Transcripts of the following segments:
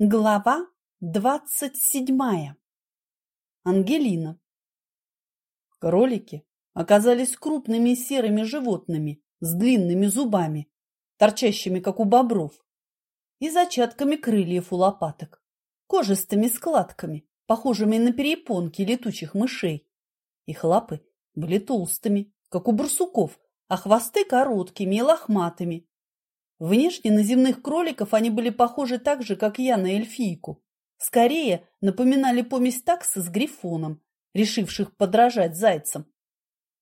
Глава двадцать седьмая. Ангелина. Кролики оказались крупными серыми животными с длинными зубами, торчащими, как у бобров, и зачатками крыльев у лопаток, кожистыми складками, похожими на перепонки летучих мышей. Их лапы были толстыми, как у барсуков, а хвосты короткими и лохматыми, Внешне на земных кроликов они были похожи так же, как я на эльфийку. Скорее напоминали помесь таксы с грифоном, решивших подражать зайцам.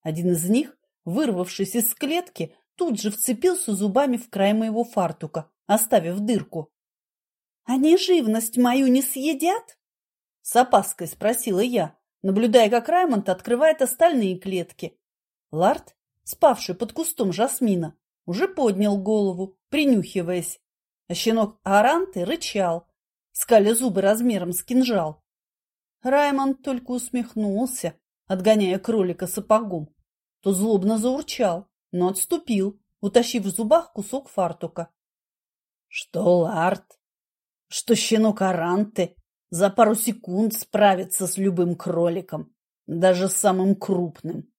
Один из них, вырвавшись из клетки, тут же вцепился зубами в край моего фартука, оставив дырку. — Они живность мою не съедят? — с опаской спросила я, наблюдая, как Раймонд открывает остальные клетки. Ларт, спавший под кустом жасмина, уже поднял голову, принюхиваясь, а щенок Аранты рычал, скаля зубы размером с кинжал. Раймонд только усмехнулся, отгоняя кролика сапогом. То злобно заурчал, но отступил, утащив в зубах кусок фартука. Что Ларт, что щенок Аранты за пару секунд справится с любым кроликом, даже с самым крупным.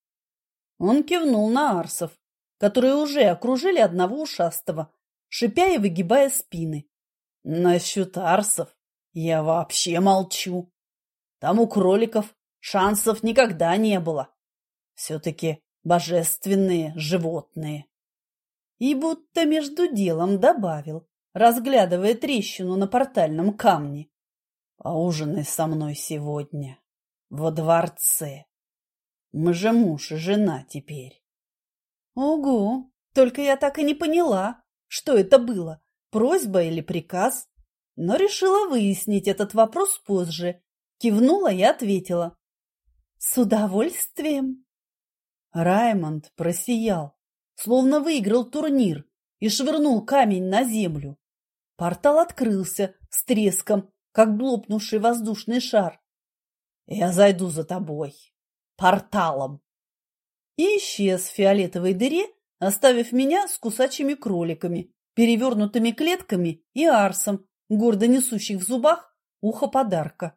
Он кивнул на арсов, которые уже окружили одного ушастого, шипя и выгибая спины. Насчет арсов я вообще молчу. Там у кроликов шансов никогда не было. Все-таки божественные животные. И будто между делом добавил, разглядывая трещину на портальном камне. Поужинай со мной сегодня во дворце. Мы же муж и жена теперь. Ого! Только я так и не поняла, что это было, просьба или приказ. Но решила выяснить этот вопрос позже. Кивнула и ответила. С удовольствием. Раймонд просиял, словно выиграл турнир и швырнул камень на землю. Портал открылся с треском, как блопнувший воздушный шар. Я зайду за тобой. Порталом и исчез в фиолетовой дыре, оставив меня с кусачими кроликами, перевернутыми клетками и арсом, гордо несущих в зубах ухо подарка.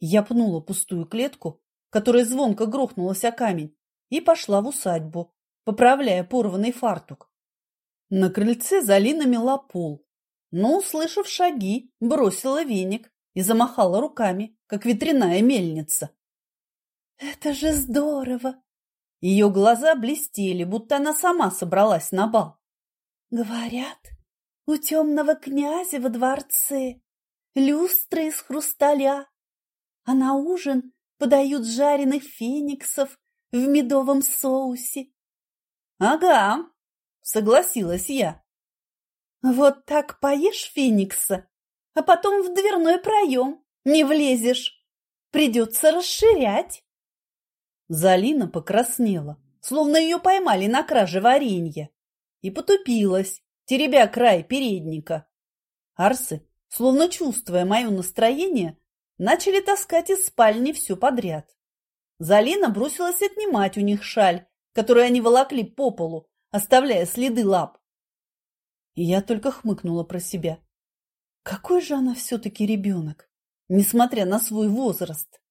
Я пнула пустую клетку, которая звонко грохнулась о камень, и пошла в усадьбу, поправляя порванный фартук. На крыльце Залина мела пол, но, услышав шаги, бросила веник и замахала руками, как ветряная мельница. «Это же здорово!» Ее глаза блестели, будто она сама собралась на бал. Говорят, у темного князя во дворце люстры из хрусталя, а на ужин подают жареных фениксов в медовом соусе. — Ага, — согласилась я. — Вот так поешь феникса, а потом в дверной проем не влезешь. Придется расширять. Залина покраснела, словно ее поймали на краже варенья, и потупилась, теребя край передника. Арсы, словно чувствуя мое настроение, начали таскать из спальни все подряд. Залина бросилась отнимать у них шаль, которую они волокли по полу, оставляя следы лап. И я только хмыкнула про себя. Какой же она все-таки ребенок, несмотря на свой возраст.